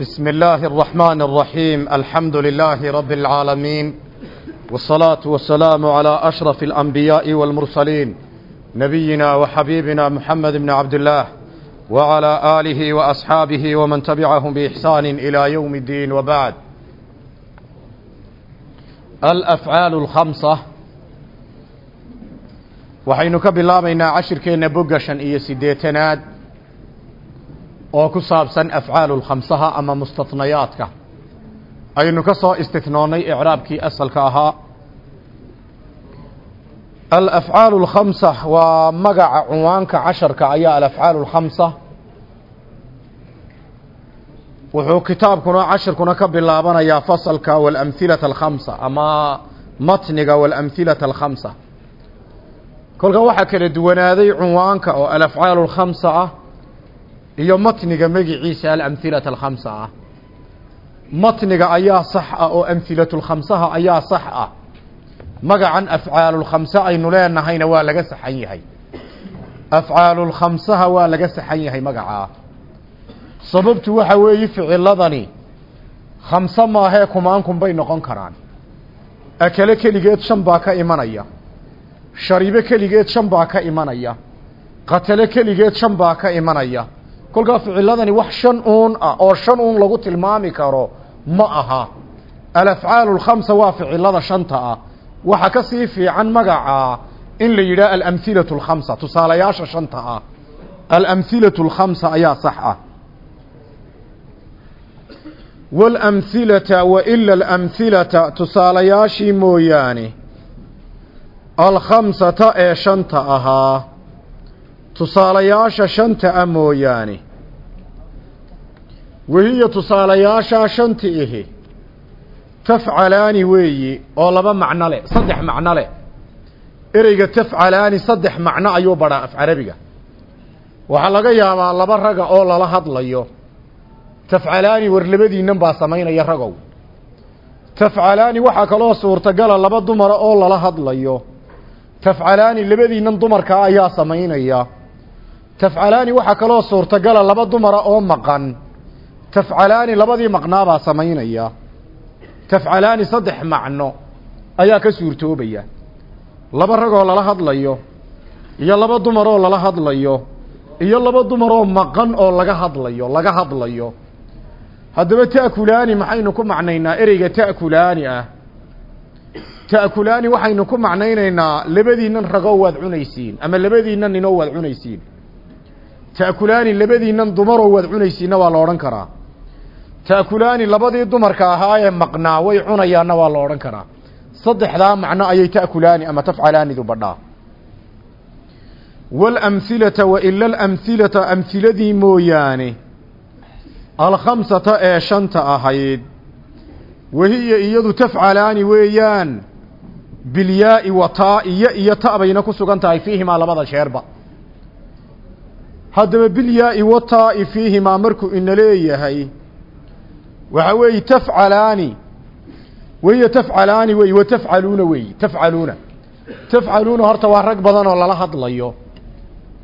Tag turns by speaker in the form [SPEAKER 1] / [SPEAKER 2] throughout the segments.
[SPEAKER 1] بسم الله الرحمن الرحيم الحمد لله رب العالمين والصلاة والسلام على أشرف الأنبياء والمرسلين نبينا وحبيبنا محمد بن عبد الله وعلى آله وأصحابه ومن تبعهم بإحسان إلى يوم الدين وبعد الأفعال الخمسة waxaynu ka bilaabaynaa cashirkeenna bogga shan iyo siddeetanaad oo ku saabsan afcaalu lkhamsaha ama mustatnayaadka. Aynu ka soo istitnoonnay icraabkii asalka ahaa. Alafcaalu alkhamsa waa magaca cunwaanka casharka ayaa alafcaalu alkhamsa wuxuu kitaabkuna cashirkuna ka bilaabanayaa fasalka waalamhilata alkhamsa ama matniga waalamhilata alkhamsa kolka waxaa kala duwanaaday cunwaanka oo alafcaalu alkhamsa ah iyo matniga magiciisa alamhilata alkhamsa ah matniga ayaa sax ah oo amhilatulkhamsaha ayaa sax ah. Magacan afcaalulkhamse aynu leenahayna waa laga saxan yahay. Afcaalulkhamsaha waa laga saxan yahay magacaa sababtu waxa weeye ficiladani khamse maahee kumaankun bay noqon karaan. Akale keligeed shan baa ka imanaya. Sharibe keligeed shan baa ka imanaya. Qatale keligeed shan baa ka imanaya kolkaa ficiladani wax shan uun ah oo shan uun lagu tilmaami karo ma aha. Alafcaalu lkhamsa waa ficilada shanta ah. Waxa ka sii fiican magacaa in la yidhaha alamhilatu alkhamsa tusaalayaasha shanta ah. Alamhilatu alkhamsa ayaa sax ah. Waalamhilata wa ila alamhilata tusaalayaashii mooyaane alkhamsata ee shanta ahaa tusaalayaasha shanta ah mooyaane. Wahiya tusaalayaashaa shanti ihi. Tafcalaani weeyi oo laba macno leh saddex macno leh. Ereyga tafcalaani saddex macno ayuu badhaa af carabiga waxaa laga yaabaa laba raga oo lala hadlayo. Tafcalaani war labadiinnan baa samaynaya ragow. Tafcalaani waxaa kaloo suurtagala laba dumara oo lala hadlayo. Tafcalaani labadiinnan dumarkaa ayaa samaynaya tafcalaani waxaa kaloo suurtagala laba dumara oo maqan. Tafcalaani labadii maqnaabaa samaynaya. Tafcalaani saddex macno ayaa ka suurtoobaya. Laba ragoo lala hadlayo iyo laba dumaroo lala hadlayo iyo laba dumaroo maqan oo laga hadlayo laga hadlayo. Haddaba ta'kulaani maxaynu ku macnaynaa ereyga ta'kulaani ah. Ta'kulaani waxaynu ku macnaynaynaa labadiinnan ragoo waad cunaysiin ama labadiinnan ninoo waad cunaysiin ta'kulaani labadiinnan dumaroo waad cunaysiinna waa la odhan karaa. Ta'kulaani labadii dumarka ahaa ee maqnaa way cunayaanna waa la odhan karaa. Saddexdaa macno ayay ta'kulaani ama tafcalaanidu badhaa. Waalamhilata wa ila alamhilata amhiladii mooyaane alkhamsata ee shanta ahayd wahiya iyadu tafcalaani weeyaan bilyaai wa taa'i ya iyo ta bayna ku sugan tahay fiihimaa labada sheerba haddaba bilyaai wa taa'i fiihimaa markuu ina leeyahay waxa weeye tafcalaani wahiya tafcalaani wey wa tafcaluuna weeyi tafcaluuna. Tafcaluuna horta waa rag badan oo lala hadlayo.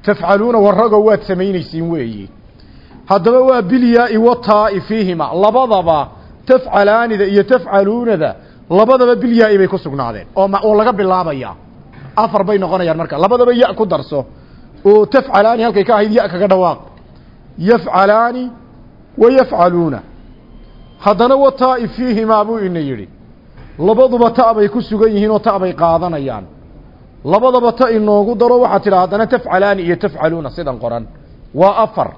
[SPEAKER 1] Tafcaluuna war ragoo waad samaynaysiin weeyi haddaba waa bilyaai wa taa'i fiihima labadaba tafcalaanida iyo tafcaluunada labadaba bilyaa-i bay ku sugnaadeen oo oo laga bilaabaya. Afar bay noqonayaan marka labadaba ya ku darso oo tafcalaani halkay ka ahayd ya kaga dhawaaq. Yafcalaani wa yafcaluuna. Haddana wa taa'i fiihimaa buu ina yidhi. Labaduba ta bay ku sugan yihiin oo ta bay qaadanayaan. Labadaba ta inoogu daro waxaa tidha haddana tafcalaani iyo tafcaluuna sidan qoran. Waa afar.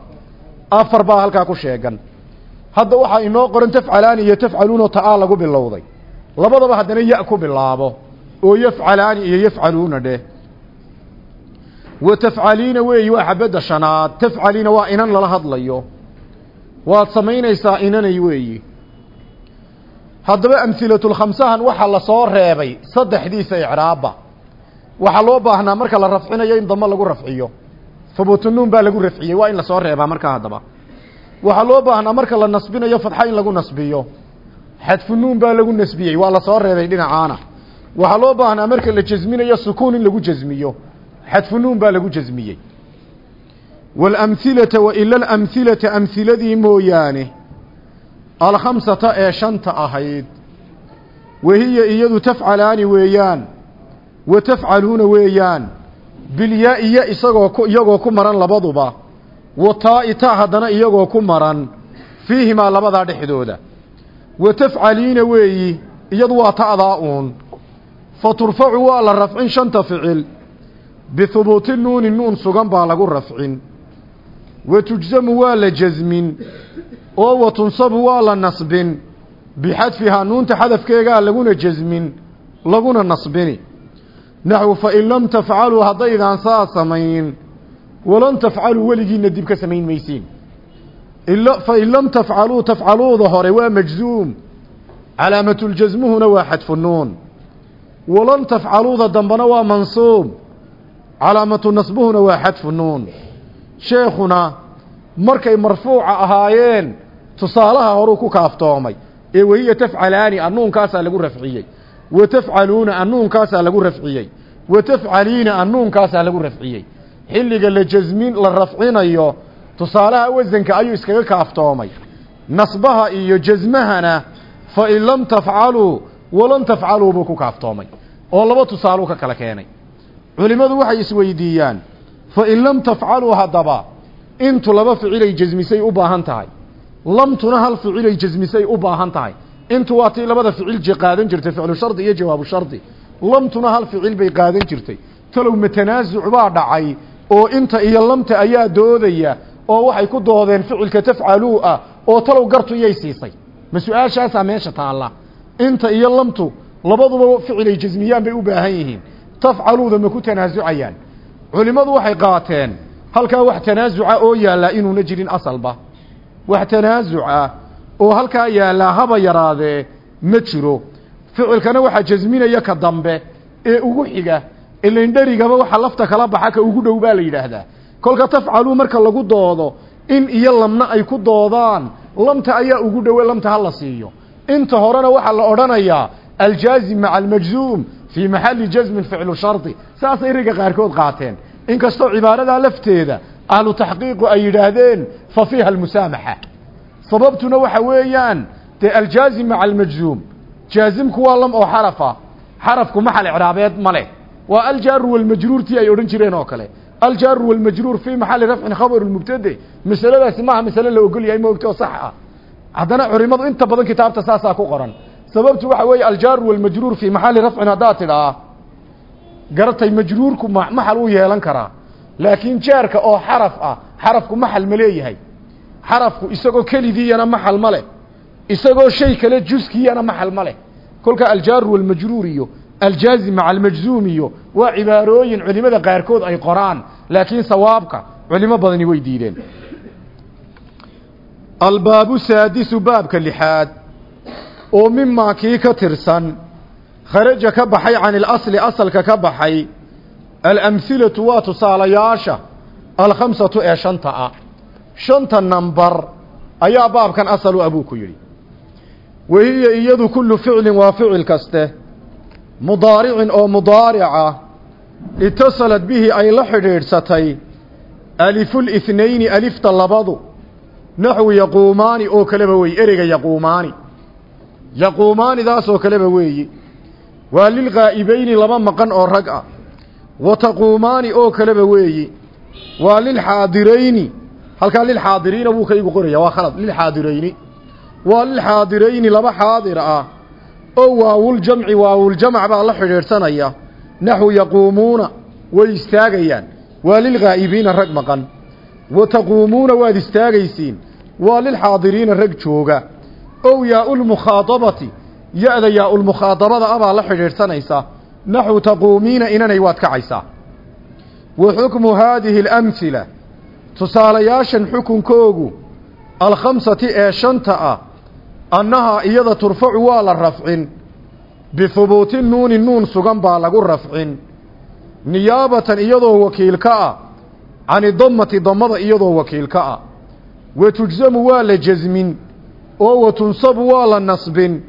[SPEAKER 1] Afar baa halkaa ku sheegan. Hadda waxaa inoo qoran tafcalaani iyo tafcaluuna ta-aa lagu bilowday. Labadaba haddana ya ku bilaabo. Oo yafcalaani iyo yafcaluuna dheh wa tafcaliina weeyi waa xabadda shanaad tafcaliina waa inan lala hadlayo waad samaynaysaa inanay weeyi haddaba amhilatulkhamsahan waxaa la soo reebay saddexdiisa icraabba waxaa loo baahnaa marka la rafcinayo in damo lagu rafciyo hubuutunuun baa lagu rafciyey waa in la soo reebaa markaa haddaba waxaa loo baahnaa marka la nasbinayo fadxa in lagu nasbiyo xadfunuun baa lagu nasbiyey waa la soo reebay dhinacaana waxaa loo baahnaa marka la jasminayo sukuun in lagu jasmiyo xadfunuun baa lagu jasmiyey waalamhilata wa ila alamhilata amhiladii mooyaane alkhamsata ee shanta ahayd wahiya iyadu tafcalaani weeyaan wa tafcaluuna weeyaan bilyaa'iya isagoo ku iyagoo ku maran labaduba wa taa-ita haddana iyagoo ku maran fiihimaa labadaa dhexdooda. Wa weeyi iyadu waa ta'daa uun fa waa la rafcin shanta ficil bihubuuti nuuni nuun sugan baa lagu rafcin wa tujsamu waa la jasmin oo wa tunsabu waa la nasbin bixadfihaa nuunta xadafkeegaa laguna jasmin laguna nasbini naxwu fain lam tafcaluu haddaydaan saa samayn walan tafcaluu weligiinna dib ka samayn maysiin fain lam tafcaluu tafcaluuda hore waa majzuum calaamatljasmuhuna waa xadfu nuun walan tafcaluuda dambena waa mansuub calaamatu nasbuhuna waa xadfu nuun. Sheekhuna markay marfuuca ahaayeen tusaalaha horuu ku kaaftoomay ee wahiya tafcalaani annuunkaasaa lagu rafciyey. Wa tafcaluuna annuunkaasaa lagu rafciyey. Wa tafcaliina annuunkaasaa lagu rafciyey. Xilliga la jasmin la rafcinayo tusaalaha wasanka ayuu iskaga kaaftoomay. Nasbaha iyo jasmahana fa in lam tafcaluu walan tafcaluu buu ku kaaftoomay. Oo laba tusaaluu ka kala keenay culimmadu waxay isweydiiyaan fa in lam tafcaluu haddaba intu laba ficilay jasmisay u baahan tahay. Lamtuna hal ficilay jasmisay u baahan tahay. Intu waa tii labada ficil qaadan jirtay ficlu shardi iyo jawaabu shardi. Lamtuna hal ficil bay qaadan jirtay. Talow matanaasuc baa dhacay oo inta iyo lamta ayaa doodaya oo waxay ku doodeen ficilka tafcaluu ah oo talow gartu iyay siisay. Ma su'aashaasaa meesha taalla? Inta iyo lamtu labaduba ficilay jasmiyaan bay u baahan yihiin tafcaluuda ma ku tanaasucayaan. Culimmadu waxay qaateen halkaa wax tanaasuca oo yaallaa inuuna jirin asalba. Wax tanaasuc ah oo halkaa yaallaa haba yaraadee ma jiro. Ficilkana waxaa jasminaya ka dambe ee ugu xiga ilindherigaba waxa lafta kala baxa ka ugu dhow baa la yidhaahdaa. Kolka tafcaluu marka lagu doodo in iyo lamna ay ku doodaan lamta ayaa ugu dhowe lamta ha la siiyo. Inta horena waxaa la odhanayaa aljaazim maca almajzuum fii maxalli jasmin ficlu shardi saasay riga qaarkood qaateen inkastoo cibaaradaa lafteeda ahlu taxqiiqu ay yidhaahdeen fa fiiha almusaamaxa sababtuna waxa weeyaan dee aljaazim maca almajzuum jaazimku waa lam oo xarafa xarafku maxal icraabeed ma leh waa aljaaru walmajruurtii ay odhan jireen oo kale aljaaru walmajruur fii maxali rafcin khabaru mubtade masaladaasi maaha masale la ogol yahay moogta oo sax ah haddana culimadu inta badan kitaabta saasaa ku qoran sababtu waxa weeye aljaaru walmajruur fii maxali rafcin haddaad tidhaa garatay majruurku ma maxal uu yeelan karaa. Laakiin jaarka oo xaraf ah xarafku maxal ma leeyahay. Xarafku isagoo keligiiyana maxal ma leh. Isagoo shay kale juskiyana maxal ma leh. Kolka aljaaru walmajruur iyo aljaazim maca almajzuum iyo waa cibaarooyin culimada qaarkood ay qoraan. Laakiin sawaabka culimo badani way diideen. Albaabu saadisu baabka lixaad oo mimaa kii ka tirsan kharaja ka baxay can ilasli asalka ka baxay alamhilatu waa tusaalayaasha alkhamsatu ee shanta ah. Shanta nambar ayaa baabkan asalu abuu ku yidhi. Wahiya iyadu kullu ficlin waa ficil kaste. Mudaaricin oo mudaarica itasalad bihi ay la xidhiidhsatay alifulithnayni alifta labadu naxwu yaquumaani oo kaleba weeye ereyga yaquumaani yaquumaanidaasoo kaleba weeye waa lilghaa'ibayni laba maqan oo rag ah. Wa taquumaani oo kaleba weeye waa lilxaadirayni halkaa lilxaadiriina wuu ka igu qoraya waa khalad. Lilxaadirayni waa lilxaadirayni laba xaadir ah. Oo waawuljamci waawuljamc baa la xidhiidhsanaya. Naxwu yaquumuuna way istaagayaan. Waa lilghaa'ibiina rag maqan. Wa taquumuuna waad istaagaysiin. Waa lilxaadiriina rag jooga ow yaaulmukhaadabati ya-da yaa-ulmukhaadabada abaa la xidhiidhsanaysa naxwu taquumiina inanay waad kacaysaa. Wa xukmu haadihi alamhila tusaalayaashan xukunkoogu alkhamsati ee shanta ah annahaa iyada turfacu waa la rafcin bihubuuti nuuni nuun sugan baa lagu rafcin niyaabatan iyadoo wakiil ka ah cani dammati dammada iyadoo wakiil ka ah. Wa waa la jasmin oo wa tunsabu waa la nasbin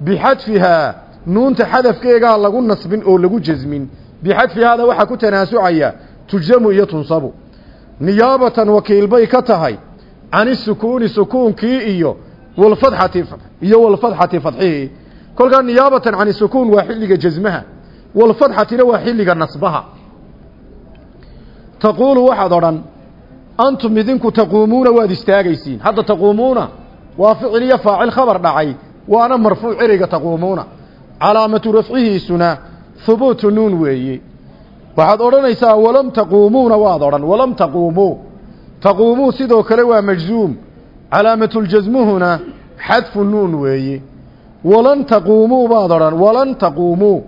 [SPEAKER 1] bixadfihaa nuunta xadafkeegaa lagu nasbin oo lagu jasmin bixadfihaada waxaa ku tanaasucaya tujsamu iyo tunsabu niyaabatan wakiil bay ka tahay cani sukuuni sukuunkii iyo walfadxati iyo walfadxati fadxihi kolkaa niyaabatan can isukuun waa xilliga jasmaha walfadxatina waa xilliga nasbaha taquulu waxaad odhan antum idinku taquumuuna waad istaagaysiin hadda taquumuuna waa ficil iyo faacil khabar dhacay waana marfuuc ereyga taquumuuna. Calaamatu rafcihiisuna hubuutu nuun weeye waxaad odhanaysaa walam taquumuuna? Waad odhan walam taquumuu. Taquumuu sidoo kale waa majzuum. Calaamatuljasmuhuna xadfu nuun weeye walan taquumuu? Baad odhan walan taquumuu.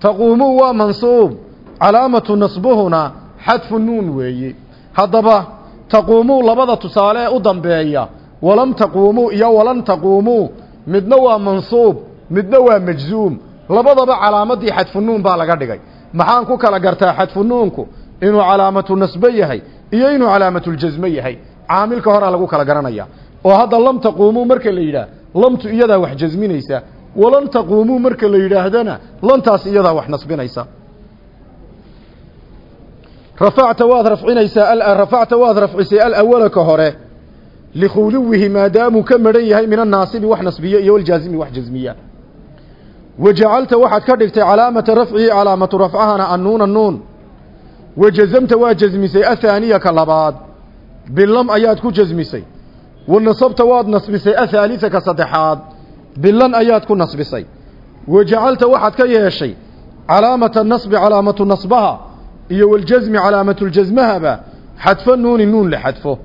[SPEAKER 1] Taquumuu waa mansuub. Calaamatu nasbuhuna xadfu nuun weeye haddaba taquumuu labada tusaale ee u dambeeya walam taquumuu iyo walan taquumuu midna waa mansuub midna waa majzuum. Labadaba calaamadii xadfu nuun baa laga dhigay. Maxaan ku kala gartaa xadfu nuunku inuu calaamatu nasbe yahay iyo inuu calaamatuljasme yahay. Caamilka horaa lagu kala garanaya oo hadda lam taquumuu marka la yidhaah lamtu iyadaa wax jasminaysa walan taquumuu marka la yidhaahdana lantaas iyadaa wax nasbinaysa. Rafacta waad rafcinaysaa rafacta waad rafcisay alawala hore likhuluwihi maadaamuu ka maran yahay min annaasibi wax nasbiya iyo waljaazimi wax jasmiya wajacalta waxaad ka dhigtay calaamata rafcihi calaamatu rafcahana annuuna nuun wajazamta waa jasmisay athaaniya ka labaad bilam ayaad ku jasmisay wanasabta waad nasbisay athaalisa ka saddexaad bilan ayaad ku nasbisay wajacalta waxaad ka yeeshay calaamata nasbi calaamatu nasbaha iyo waljasmi calaamatuljasmahaba xadfo nuuni nuun la xadfo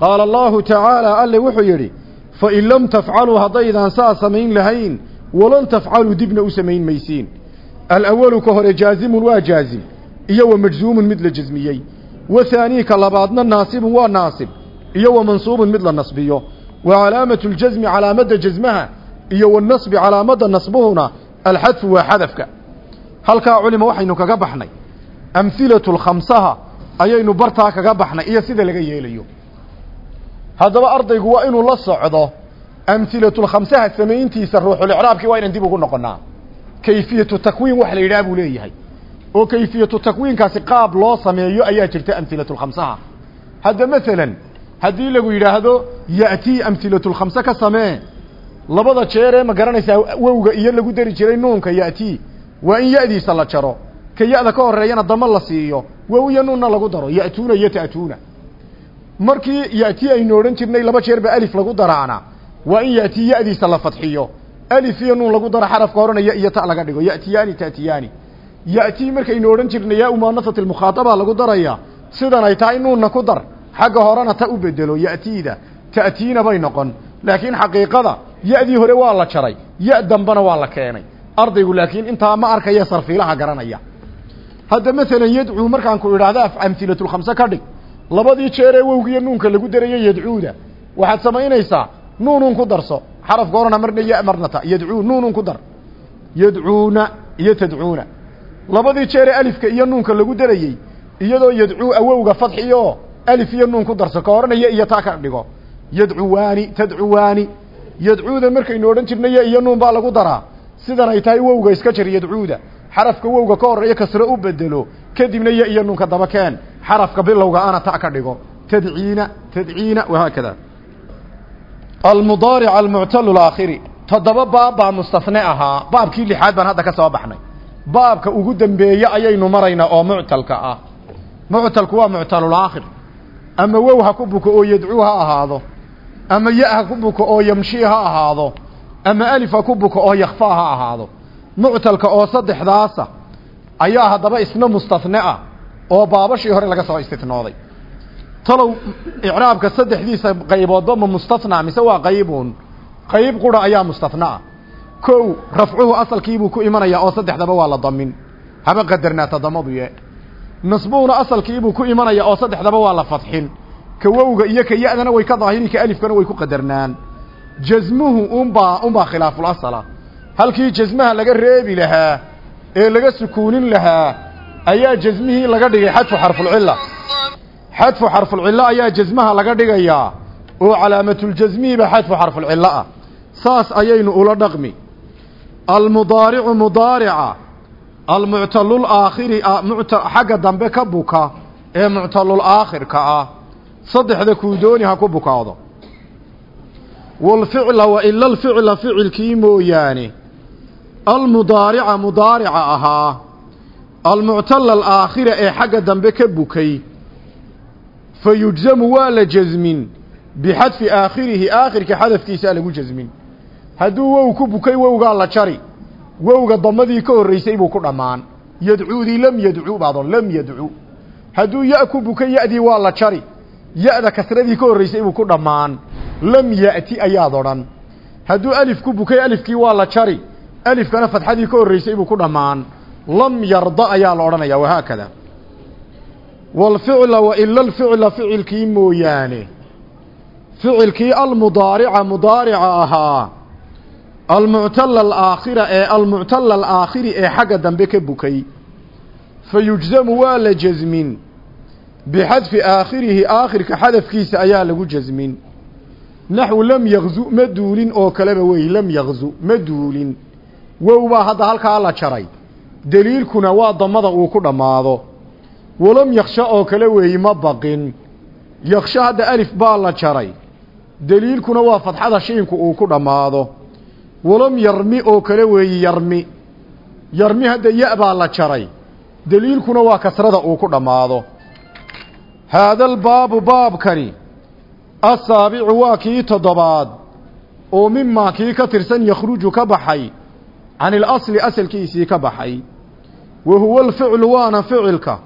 [SPEAKER 1] qaala allahu tacaala alle wuxuu yidhi fain lam tafcaluu haddaydaan saa samayn lahayn walan tafcaluu dibna u samayn maysiin alawalu ka hore jaazimun waa jaazim iyo wa majzuumun mid la jasmiyey wathaanii ka labaadna naasibun waa naasib iyo wa mansuubun mid la nasbiyo. Wa calaamatu ljasmi calaamadda jasmaha iyo wanasbi calaamadda nasbuhuna alxadfu waa xadafka. Halkaa culima waxaynu kaga baxnay. Amhilatulkhamsaha ayaynu bartaa kaga baxnay iyo sida laga yeelayo haddaba ardaygu waa inuu la socdo amhilatulkhamsaha samayntiisa ruuxulicraabkii waa inaan dib ugu noqonnaa. Kayfiyatu takwiin wax la yidhaha buu leeyahay. Oo kayfiyatu takwiinkaasi qaab loo sameeyo ayaa jirta amhilatulkhamsaha hadda masalan haddii lagu yidhaahdo ya'tii amhilatulkhamse ka samee. Labada jeer ee ma garanaysaa wowga iyo lagu dari jiray nuunka ya'tii waa in ya'diisa la jaro. Ka ya-da ka horeeyana dama la siiyo. Wow iyo nuunna lagu daro. Ya'tuuna iyo ta'tuuna markii ya'tii aynu odhan jirnay laba jeer ba alif lagu daraana. Waa in ya'tii ya'diisa la fadxiyo. Alif iyo nuun lagu daro xarafka horena ya iyo ta laga dhigo. Ya'tiyaani ta'tiyaani ya'tii markaynu odhan jirnay yaa umaanasati lmukhaataba lagu daraya sidan ay tahay nuunna ku dar. Xagga horena ta u bedelo ya'tiida ta'tiina bay noqon. Laakiin xaqiiqada ya-dii hore waa la jaray ya dambana waa la keenay. Ardaygu laakiin intaa ma arkaya sarfiilaha garanaya. Hadda masalan yadcuu markaan ku idhaahda amhilatulkhamse ka dhig labadii jeer ee wowgiiyo nuunka lagu darayo yadcuuda. Waxaad samaynaysaa nuunun ku darso. Xarafka horena marna ya marna yadcuu nuunun ku dar. Yadcuuna iyo tadcuuna. Labadii jeer ee alifka iyo nuunka lagu darayey iyadoo yadcuu awowga fadxiyo alif iyo nuun ku darso ka horena iyo taa ka dhigo. Yadcuwaani tadcuwaani. Yadcuuda markaynu odhan jirnay iyo nuun baa lagu daraa. Sidan ay tahay wowga iska jar yadcuuda. Xarafka wowga ka horreeya kasro u bedelo kadibna ya iyo nuunka daba keen xarafka bilowga ana ta ka dhigo. Tadciina tadciina wahaakada almudaaric almuctalu laakhiri toddoba baab baa mustafne ahaa baabkii lixaad baan hadda ka soo baxnay. Baabka ugu dambeeye ayaynu maraynaa oo muctalka ah. Muctalku waa muctalulaakhir ama wow ha ku buko oo yadcuu ha ahaado. Ama ya ha ku buko oo yamshi ha ahaado. Ama alif ha ku buko oo yakfaa ha ahaado. Muctalka oo saddexdaasa ayaa haddaba isna mustahne ah oo baabashii hore laga soo istinooday. Talow icraabka saddexdiisa qayboodba ma mustathnaa mise waa qaybuun qayb qura ayaa mustathnaa kow rafcuhu asalkiibuu ku imanayaa oo saddexdaba waa la damin. Haba qadarnaa tadamadu ye. Nasbuhuna asalkiibuu ku imanayaa oo saddexdaba waa la fadxin. Ka wowga iyo ka ya-dana way ka daahiri ka alifkana way ku qadarnaan. Jasmuhu unbaa unbaa khilaaful asala. Halkii jasmaha laga reebi lahaa ee laga sukuunin lahaa ayaa jasmihii laga dhigay xadfu xarfulcilla xadfu xarfulcillo ayaa jasmaha laga dhigayaa oo calaamatuljasmihiba xadfu xarfulcillo ah. Saas ayaynu ula dhaqmi. Almudaaricu mudaarica almuctalulaakhiri xagga dambe ka buka ee muctalulaakhirka ah. Saddexda kuu dooni ha ku bukaado. Walficla wa ila alficla ficilkii mooyaane. Almudaarica mudaarica ahaa almuctala alaakhira ee xagga dambe ka bukay fa yujzamu waa la jasmin bixadfi aakhirihi aakhirka xadafkiisaa lagu jasmin hadduu wow ku bukay wowgaa la jari wowga damadii ka horraysay buu ku dhammaan yadcuudii lam yadcu baadon lam yadcu hadduu ya ku bukay ya'dii waa la jari ya-da kasradii ka horraysay buu ku dhammaan lam ya'ti ayaad odhan hadduu alif ku bukay alifkii waa la jari alifkana fadxadii ka horraysay buu ku dhammaan lam yarda ayaa la odhanaya wahaakada walficla wa ila alficla ficilkii mooyaane. Ficilkii almudaarica mudaarica ahaa. Almuctala alaakhira ee almuctala alaakhiri ee xagga dambe ka bukay. Fa yujzamu waa la jasmin. Bixadfi aakhirihi aakhirka xadafkiisa ayaa lagu jasmin. Naxwu lam yakzu ma duulin oo kaleba wey lam yakzu ma duulin. Wow baa hadda halkaa la jaray deliilkuna waa damada uu ku dhammaado. Walam yaksha oo kale weeyi ma baqin. Yaksha hadda alif baa la jaray. Deliilkuna waa fadxada shiinku uu ku dhammaado. Walam yarmi oo kale weeyi yarmi. Yarmi hadda ya baa la jaray. Deliilkuna waa kasrada uu ku dhammaado. Haadalbaabu baabkani. Asaabicu waa kii toddobaad. Oo mimaa kii ka tirsan yakhruju ka baxay. Can ilasli asalkiisii ka baxay wa huwa alficlu waana ficilka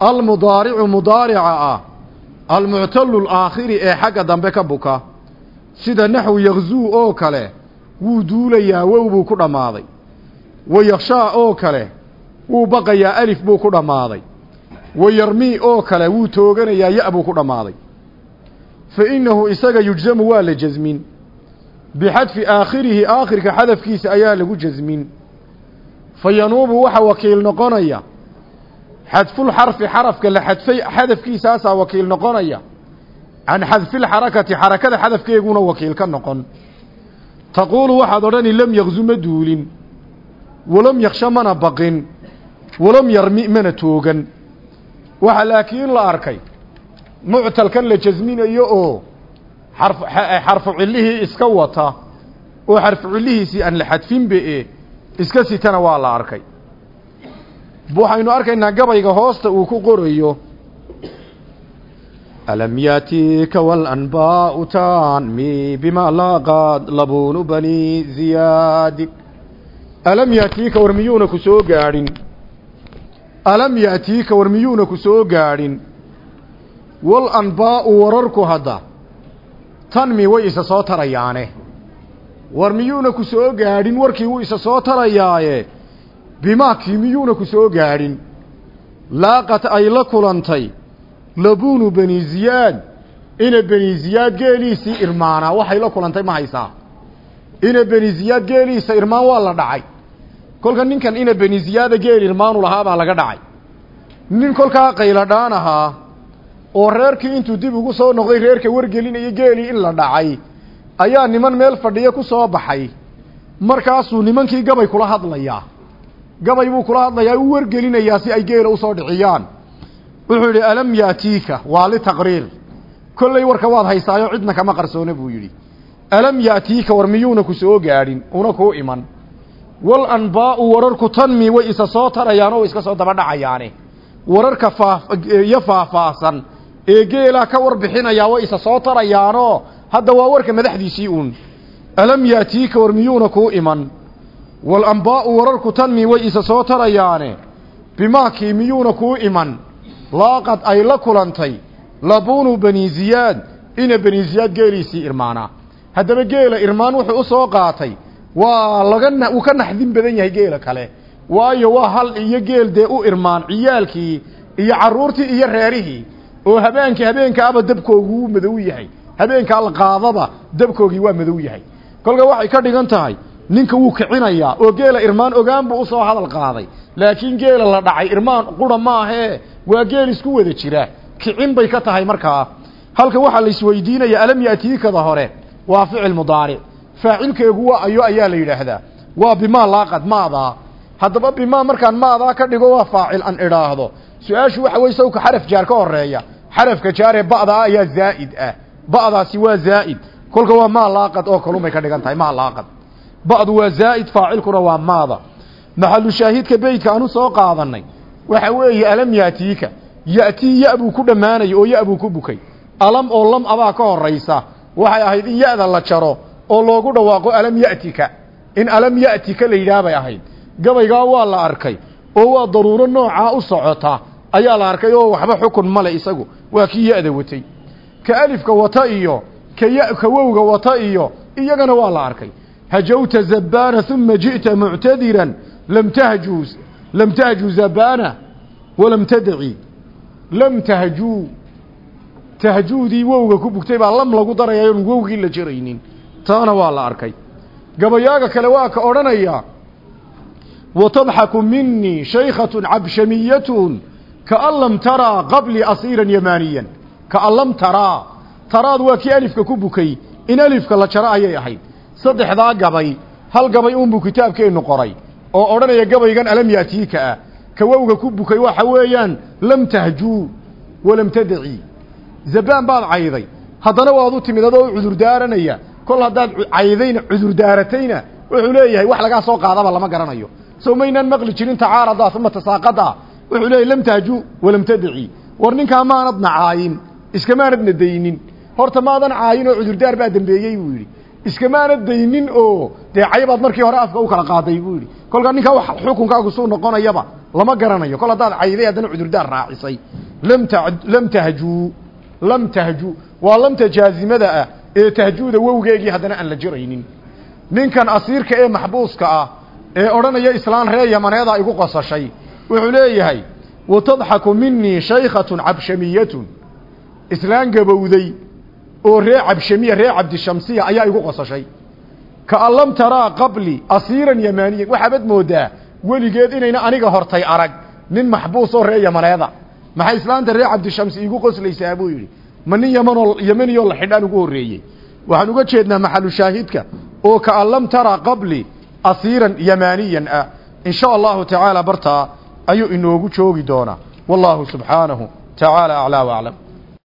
[SPEAKER 1] almudaaricu mudaarica ah almuctalu alaakhiri ee xagga dambe ka buka sida naxwu yakzuu oo kale wuu duulayaa wow buu ku dhammaaday wa yakshaa oo kale wuu baqayaa alif buu ku dhammaaday wa yarmii oo kale wuu tooganayaa ya buu ku dhammaaday fa innahu isaga yujzamu waa la jasmin bixadfi aakhirihi aakhirka xadafkiisa ayaa lagu jasmin fa yanuubu waxa wakiil noqonaya xadfulxarfi xarafka la xadfay xadafkiisaasaa wakiil noqonaya can xadfilxarakati xarakada xadafkeeguna wakiil ka noqon taquulu waxaad odhani lam yakzu ma duulin walam yaksha mana baqin walam yarmi mana toogan waxa laakiin la arkay muctalkan la jasminayo oo xarfu cilihii iska wata oo xarfu cilihiisii aan la xadfinbe e iska sitana waa la arkay. Waxaynu arkaynaa gabayga hoosta uu ku qorayo. Alam yaatiika walanbaau taanmi bima laaqad labuunu bani ziyaadi alam yaatiika war miyuuna ku soo gaadhin? Alam yaatiika war miyuuna ku soo gaadhin? Walanbaa'u wararku hadda tanmi way isa soo tarayaane war miyuuna ku soo gaadhin warkii wuu isa soo tarayaaye bimaakii miyuuna ku soo gaadhin? Laaqat ay la kulantay. Labuunu bani ziyaad ina beni ziyaad geeliisii irmaanaa. Waxay la kulantay ma haysaa. Ina beni ziyaad geeliisa irmaan waa la dhacay. Kolka ninkan ina beni ziyaada geel irmaanu lahaa baa laga dhacay. Nin kolkaa qayladhaan ahaa oo reerkii intuu dib ugu soo noqday reerka wargelinaya geelii in la dhacay ayaa niman meel fadhiya ku soo baxay. Markaasuu nimankii gabay kula hadlayaa gabay buu kula hadlayaa u wargelinayaa si ay geela u soo dhiciyaan. Wuxuu yidhi alam yaatiika? Waa litaqriir kolley warka waad haysaayo cidna kama qarsoona buu yidhi. Alam yaatiika? War miyuuna ku soo gaadhin una kuu iman. Wal anbaa'u wararku tanmi way isa soo tarayaan oo iska soo daba dhacayaane. Wararka faaf iyo faahfaahsan ee geelaa ka warbixinayaa way isa soo tarayaanoo hadda waa warka madaxdiisii uun. Alam yaatiika war miyuuna kuu iman? Wal anbaa'u wararku tanmi way isa soo tarayaane? Bimaakii miyuuna kuu iman? Laaqad ay la kulantay. Labuunu bani ziyaad. Ina bani ziyaad geeliisii irmaanaa haddaba geela irmaan wuxuu u soo qaatay. Waa laga uu ka naxdin badan yahay geela kale. Waayo waa hal iyo geel dee u irmaan ciyaalkii iyo carruurtii iyo reerihii. Oo habeenkii habeenkaaba dabkoogu madow yahay habeenkaa la qaadaba dabkoogii waa madow yahay. Kolka waxay ka dhigan tahay ninka wuu kicinayaa oo geela irmaan ogaan buu u soo hadal qaaday. Laakiin geela la dhacay irmaan qura maahee waa geel isku wada jira. Kicin bay ka tahay markaa halka waxaa la isweydiinaya alam yaatiikada hore? Waa ficil mudaaric. Faacilkeegu waa ayo ayaa la yidhaahdaa. Waa bimaa laaqad maadaa haddaba bimaa markaan maadaa ka dhigo waa faacil an idhaahdo. Su'aashu waxa wey sawka xaraf jaar ka horreeya. Xarafka jaaree ba'daa ayaa zaa'id ah ba'daasi waa zaa'id. Kolka waa maa laaqad oo kalumay ka dhigan tahay maa laaqad. Ba'du waa zaa'id faacilkuna waa maada. Maxalu shaahidka beytka aanu soo qaadanay waxa weeye alam yaatiika? Ya'tii ya buu ku dhammaanaya oo ya buu ku bukay. Alam oo lam abaa ka horaysa waxay ahayd in ya-da la jaro oo loogu dhawaaqo alam ya'tika. In alam ya'tika la yidhaah bay ahayd. Gabaygaa waa la arkay oo waa daruuro noocaa u socota ayaa la arkay oo waxba xukun male isagu. Waa kii ya-da watay ka alifka wata iyo ka ya ka wowga wata iyo iyagana waa la arkay. Hajowta zabbaana uma ji'ta muctadiran lam tahjuuz lam tahjuu zabbaana walam tadci lam tahjuu tahjuudii wowga ku bugtay baa lam lagu daraya oon wowgii la jiraynin taana waa la arkay. Gabayaaga kale waa ka odhanaya watadxaku minii shaykhatun cabshamiyatun kaan lam taraa qablii asiiran yamaaniyan kaan lam taraa taraad waa kii alifka ku bukay. In alifka la jaro ayay ahayd. Saddexdaa gabay hal gabay uunbuu kitaabkeennu qoray oo odhanaya gabaygan alam yaatiika ah. Kawowga ku bukay waxa weeyaan lam tahjuu walam tadaci zabaan baad cayday. Haddana waad u timid adoo cudurdaaranaya. Kol haddaad caydayna cudurdaaratayna wuxuu leeyahay wax lagaa soo qaadaba lama garanayo. Sow maynaan maqli jirin tacaaradaa uma tasaaqadaa. Wuxuu leeyahy lam tahjuu walam tadaci war ninkaa maanad nacaayin iskamaanad nadaynin horta maadan caayin oo cudurdaar baa dembeeyey buu yidhi. Iskamaanad daynin oo dee caybaad markii hore afka u kala qaaday buu yidhi. Kolkaa ninkaa wax xukunkaagu suu noqonayaba lama garanayo. Kol haddaad cayday haddana cudurdaar raacisay lam ta lam tahjuu lam tahjuu waa lamta jaazimada ah ee tahjuuda wowgeegii haddana aan la jiraynin ninkan asiirka ee maxbuuska ah ee odhanaya islaan ree yamaneedaa igu qosashay wuxuu leeyahay watadxaku minii shaykhatun cabshamiyatun islaan gabowday oo ree cabshamiya ree cabdishamsiya ayaa igu qosashay. Kaan lam taraa qabli asiiran yamaaniyan waxaabad moodaa weligeed inayna aniga hortay arag nin maxbuus oo ree yamaneeda. Maxay islaanta ree cabdishamsi igu qoslaysaa buu yidhi. Ma nin yamanoo yamaniyoo la xidhaan ugu horreeyey. Waxaan uga jeednaa maxalu shaahidka oo kaan lam tara qabli asiiran yamaaniyan ah. In sha allahu tacaala bartaa ayuu inoogu joogi doonaa. Wallahu subxaanahu tacaala aclaa waclam